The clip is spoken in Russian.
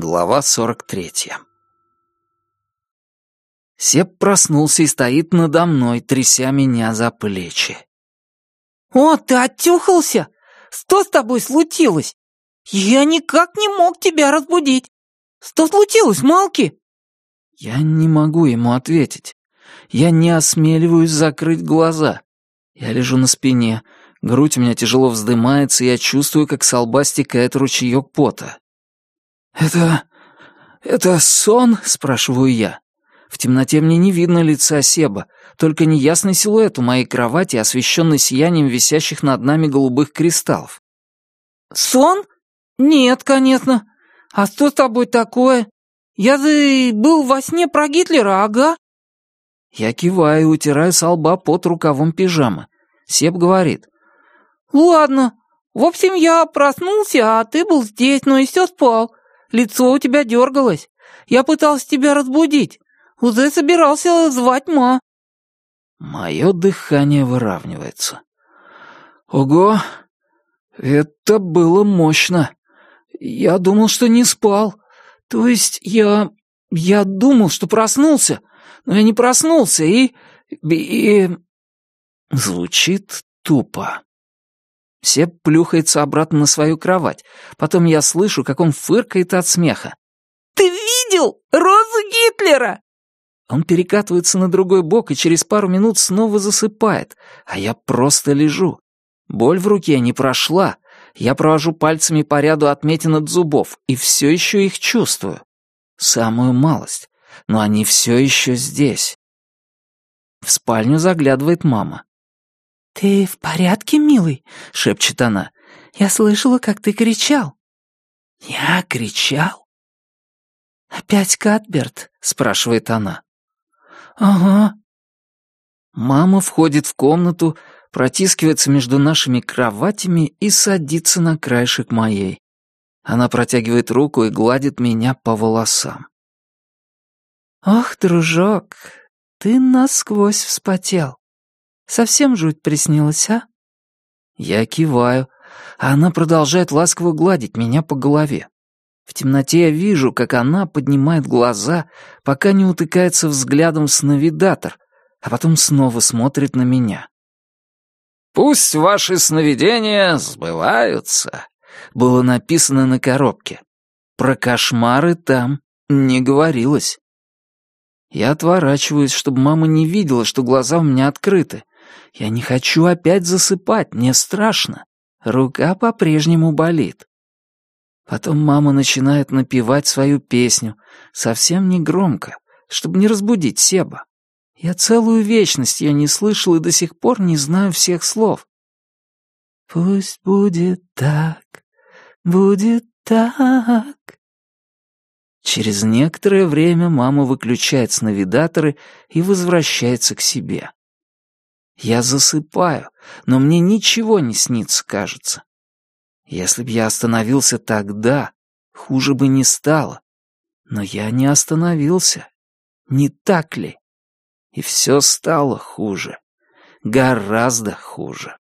Глава 43. Сеп проснулся и стоит надо мной, тряся меня за плечи. «О, ты отчухался? Что с тобой случилось? Я никак не мог тебя разбудить. Что случилось, Малки?» Я не могу ему ответить. Я не осмеливаюсь закрыть глаза. Я лежу на спине, грудь у меня тяжело вздымается, и я чувствую, как с лба стекает ручеек пота. «Это... это сон?» — спрашиваю я. В темноте мне не видно лица Себа, только неясный силуэт у моей кровати, освещенный сиянием висящих над нами голубых кристаллов. «Сон? Нет, конечно. А что с тобой такое? Я же был во сне про Гитлера, ага». Я киваю и утираю с лба под рукавом пижамы. Себ говорит. «Ладно. В общем, я проснулся, а ты был здесь, но еще спал. Лицо у тебя дергалось. Я пытался тебя разбудить. Уже собирался звать ма». Мое дыхание выравнивается. Ого, это было мощно. Я думал, что не спал. То есть я... я думал, что проснулся, но я не проснулся и... и... Звучит тупо. Сеп плюхается обратно на свою кровать. Потом я слышу, как он фыркает от смеха. «Ты видел розу Гитлера?» Он перекатывается на другой бок и через пару минут снова засыпает, а я просто лежу. Боль в руке не прошла. Я провожу пальцами по ряду отметин от зубов и все еще их чувствую. Самую малость. Но они все еще здесь. В спальню заглядывает мама. «Ты в порядке, милый?» — шепчет она. «Я слышала, как ты кричал». «Я кричал?» «Опять Катберт?» — спрашивает она. «Ага». Мама входит в комнату, протискивается между нашими кроватями и садится на краешек моей. Она протягивает руку и гладит меня по волосам. «Ох, дружок, ты насквозь вспотел. Совсем жуть приснилась, а?» Я киваю, а она продолжает ласково гладить меня по голове. В темноте я вижу, как она поднимает глаза, пока не утыкается взглядом в сновидатор, а потом снова смотрит на меня. «Пусть ваши сновидения сбываются», — было написано на коробке. Про кошмары там не говорилось. Я отворачиваюсь, чтобы мама не видела, что глаза у меня открыты, я не хочу опять засыпать, мне страшно. Рука по-прежнему болит. Потом мама начинает напевать свою песню, совсем не громко, чтобы не разбудить Себа. Я целую вечность ее не слышал и до сих пор не знаю всех слов. «Пусть будет так, будет так». Через некоторое время мама выключает сновидаторы и возвращается к себе. Я засыпаю, но мне ничего не снится, кажется. Если б я остановился тогда, хуже бы не стало. Но я не остановился. Не так ли? И все стало хуже. Гораздо хуже.